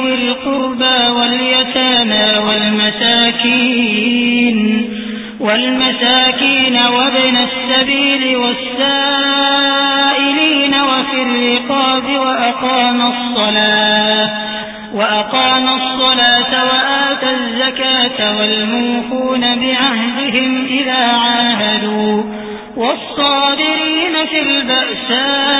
ذوي القربى واليتامى والمساكين والمساكين وابن السبيل والسائلين وفي الرقاب وأقام الصلاة وأقام الصلاة وآتى الزكاة والموفون بعهدهم إذا عاهدوا والصابرين في البأساء